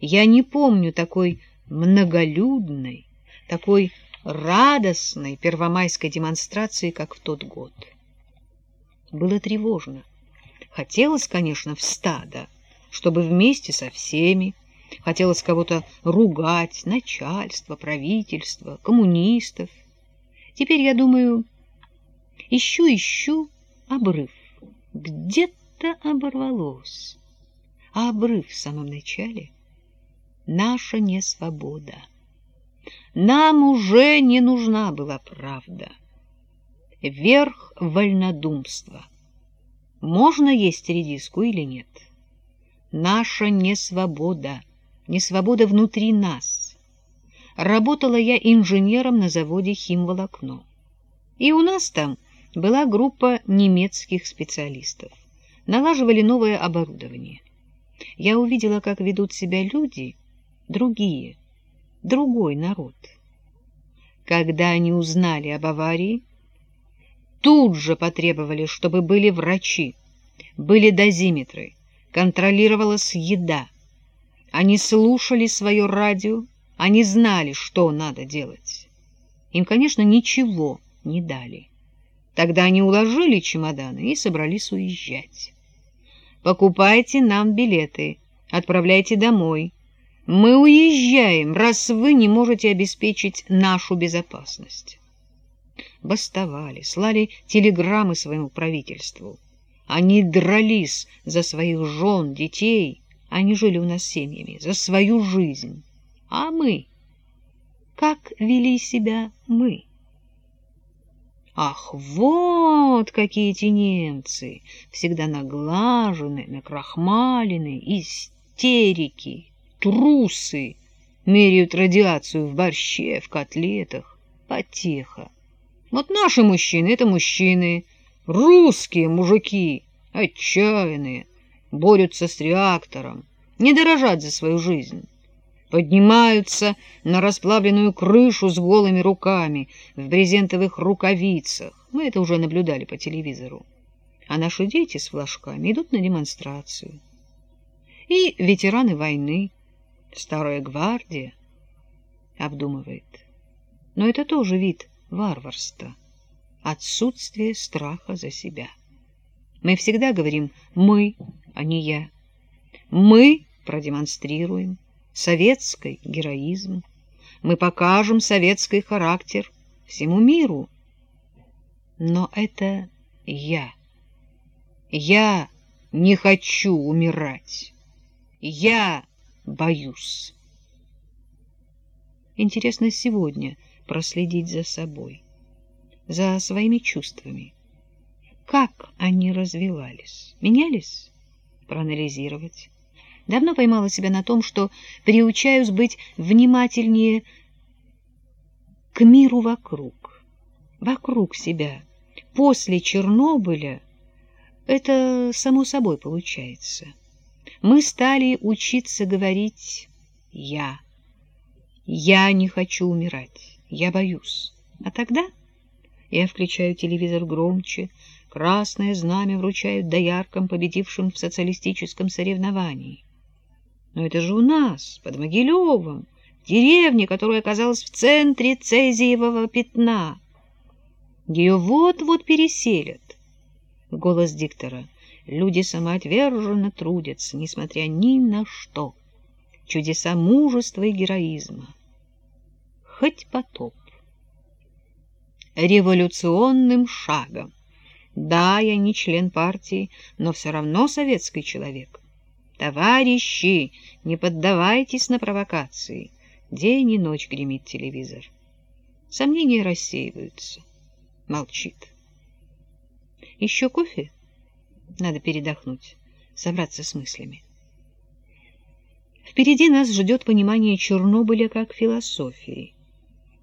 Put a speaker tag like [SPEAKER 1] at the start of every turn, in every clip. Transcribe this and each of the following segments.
[SPEAKER 1] Я не помню такой многолюдной, такой радостной первомайской демонстрации, как в тот год. Было тревожно. Хотелось, конечно, в стадо, чтобы вместе со всеми. Хотелось кого-то ругать, начальство, правительство, коммунистов. Теперь, я думаю, ищу-ищу обрыв. Где-то оборвалось. А обрыв в самом начале — наша несвобода. Нам уже не нужна была правда. Верх вольнодумства. Можно есть редиску или нет? Наша несвобода, несвобода внутри нас. Работала я инженером на заводе «Химволокно». И у нас там была группа немецких специалистов. Налаживали новое оборудование. Я увидела, как ведут себя люди, другие, другой народ. Когда они узнали об аварии, тут же потребовали, чтобы были врачи, были дозиметры, контролировалась еда. Они слушали свое радио, они знали, что надо делать. Им, конечно, ничего не дали. Тогда они уложили чемоданы и собрались уезжать. «Покупайте нам билеты, отправляйте домой. Мы уезжаем, раз вы не можете обеспечить нашу безопасность» бастовали, слали телеграммы своему правительству. Они дрались за своих жен, детей, они жили у нас семьями, за свою жизнь. А мы? Как вели себя мы? Ах, вот какие эти немцы! Всегда наглажены, накрахмалены, истерики, трусы, меряют радиацию в борще, в котлетах, потеха. Вот наши мужчины — это мужчины, русские мужики, отчаянные, борются с реактором, не дорожат за свою жизнь. Поднимаются на расплавленную крышу с голыми руками, в брезентовых рукавицах. Мы это уже наблюдали по телевизору. А наши дети с флажками идут на демонстрацию. И ветераны войны, старая гвардия, обдумывает. Но это тоже вид варварство, отсутствие страха за себя. Мы всегда говорим «мы», а не «я». Мы продемонстрируем советский героизм, мы покажем советский характер всему миру. Но это я. Я не хочу умирать. Я боюсь. Интересно сегодня — проследить за собой, за своими чувствами. Как они развивались? Менялись? Проанализировать. Давно поймала себя на том, что приучаюсь быть внимательнее к миру вокруг, вокруг себя. После Чернобыля это само собой получается. Мы стали учиться говорить «я». Я не хочу умирать. Я боюсь. А тогда я включаю телевизор громче, красное знамя вручают дояркам, победившим в социалистическом соревновании. Но это же у нас, под Могилевом, деревне, которая оказалась в центре цезиевого пятна. Ее вот-вот переселят. Голос диктора. Люди самоотверженно трудятся, несмотря ни на что. Чудеса мужества и героизма хоть потоп. Революционным шагом. Да, я не член партии, но все равно советский человек. Товарищи, не поддавайтесь на провокации. День и ночь гремит телевизор. Сомнения рассеиваются. Молчит. Еще кофе? Надо передохнуть, собраться с мыслями. Впереди нас ждет понимание Чернобыля как философии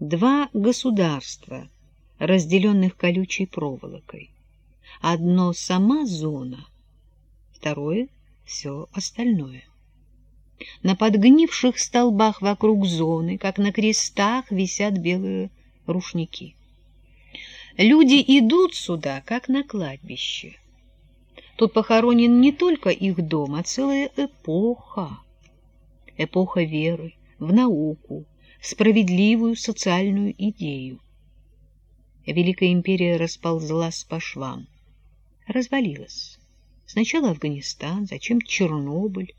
[SPEAKER 1] два государства, разделенных колючей проволокой. Одно — сама зона, второе — все остальное. На подгнивших столбах вокруг зоны, как на крестах, висят белые рушники. Люди идут сюда, как на кладбище. Тут похоронен не только их дом, а целая эпоха. эпоха веры в науку, в справедливую социальную идею. Великая империя расползлась по швам, развалилась. Сначала Афганистан, затем Чернобыль.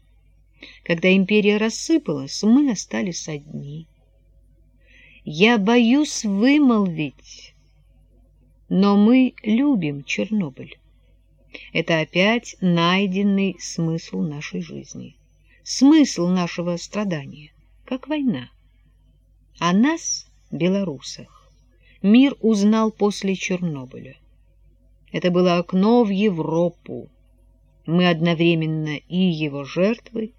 [SPEAKER 1] Когда империя рассыпалась, мы остались одни. Я боюсь вымолвить, но мы любим Чернобыль. Это опять найденный смысл нашей жизни, смысл нашего страдания, как война. О нас, белорусах, мир узнал после Чернобыля. Это было окно в Европу. Мы одновременно и его жертвы,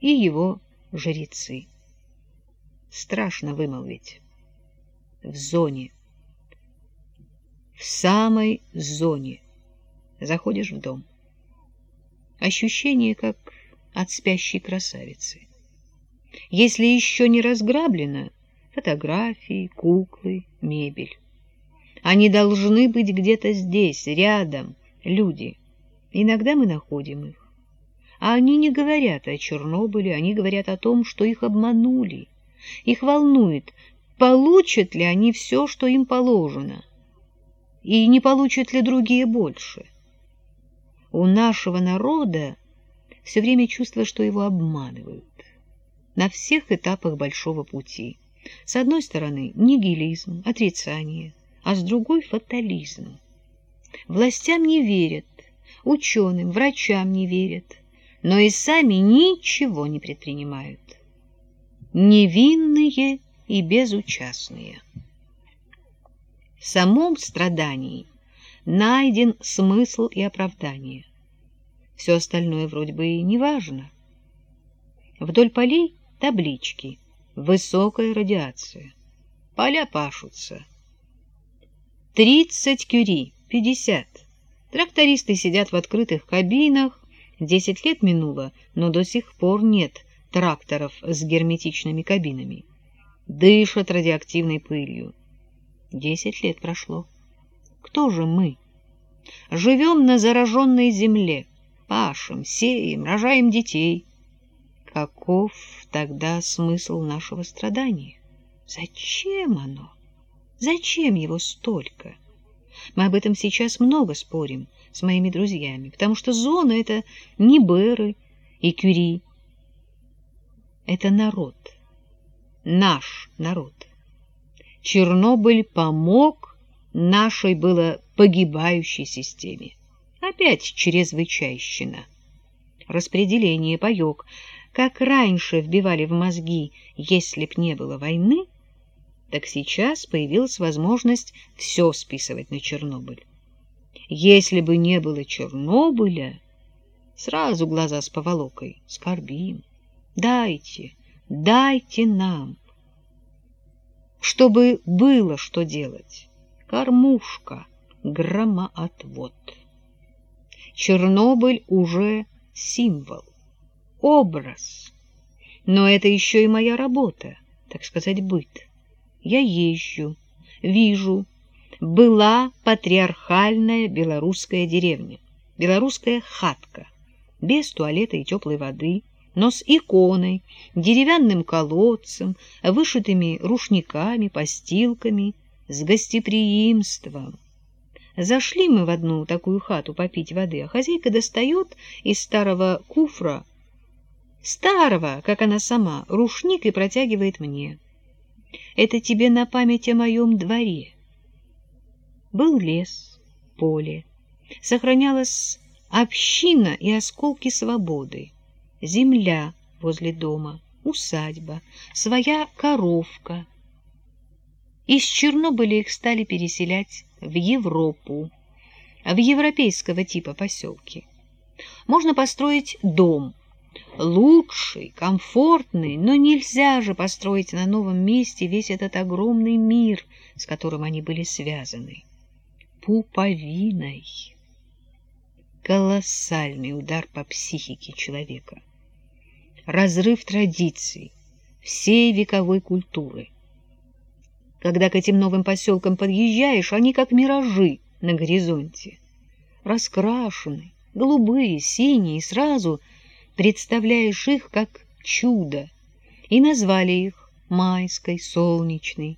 [SPEAKER 1] и его жрецы. Страшно вымолвить. В зоне. В самой зоне. Заходишь в дом. Ощущение, как от спящей красавицы. Если еще не разграблено, фотографии, куклы, мебель. Они должны быть где-то здесь, рядом, люди. Иногда мы находим их. А они не говорят о Чернобыле, они говорят о том, что их обманули. Их волнует, получат ли они все, что им положено, и не получат ли другие больше. У нашего народа все время чувство, что его обманывают на всех этапах большого пути. С одной стороны нигилизм, отрицание, а с другой фатализм. Властям не верят, ученым, врачам не верят, но и сами ничего не предпринимают. Невинные и безучастные. В самом страдании найден смысл и оправдание. Все остальное вроде бы и не важно. Вдоль полей таблички «Высокая радиация». Поля пашутся. Тридцать кюри, пятьдесят. Трактористы сидят в открытых кабинах. Десять лет минуло, но до сих пор нет тракторов с герметичными кабинами. Дышат радиоактивной пылью. Десять лет прошло. Кто же мы? Живем на зараженной земле, пашем, сеем, рожаем детей. Каков тогда смысл нашего страдания? Зачем оно? Зачем его столько? Мы об этом сейчас много спорим с моими друзьями, потому что зона — это не Беры и Кюри. Это народ, наш народ. Чернобыль помог нашей было погибающей системе. Опять чрезвычайщина. Распределение паёк, как раньше вбивали в мозги, если б не было войны, так сейчас появилась возможность все списывать на Чернобыль. Если бы не было Чернобыля, сразу глаза с поволокой, скорбим. Дайте, дайте нам. Чтобы было что делать. Кормушка, громоотвод. Чернобыль уже символ, образ. Но это еще и моя работа, так сказать, быт. Я езжу, вижу, была патриархальная белорусская деревня, белорусская хатка, без туалета и теплой воды, но с иконой, деревянным колодцем, вышитыми рушниками, постилками, с гостеприимством. Зашли мы в одну такую хату попить воды, а хозяйка достает из старого куфра, старого, как она сама, рушник и протягивает мне. Это тебе на память о моем дворе. Был лес, поле, сохранялась община и осколки свободы, земля возле дома, усадьба, своя коровка. Из Чернобыля их стали переселять в Европу, в европейского типа поселки. Можно построить дом, лучший, комфортный, но нельзя же построить на новом месте весь этот огромный мир, с которым они были связаны. Пуповиной. Колоссальный удар по психике человека. Разрыв традиций, всей вековой культуры. Когда к этим новым поселкам подъезжаешь, они как миражи на горизонте. Раскрашены, голубые, синие, сразу представляешь их как чудо и назвали их майской, солнечной,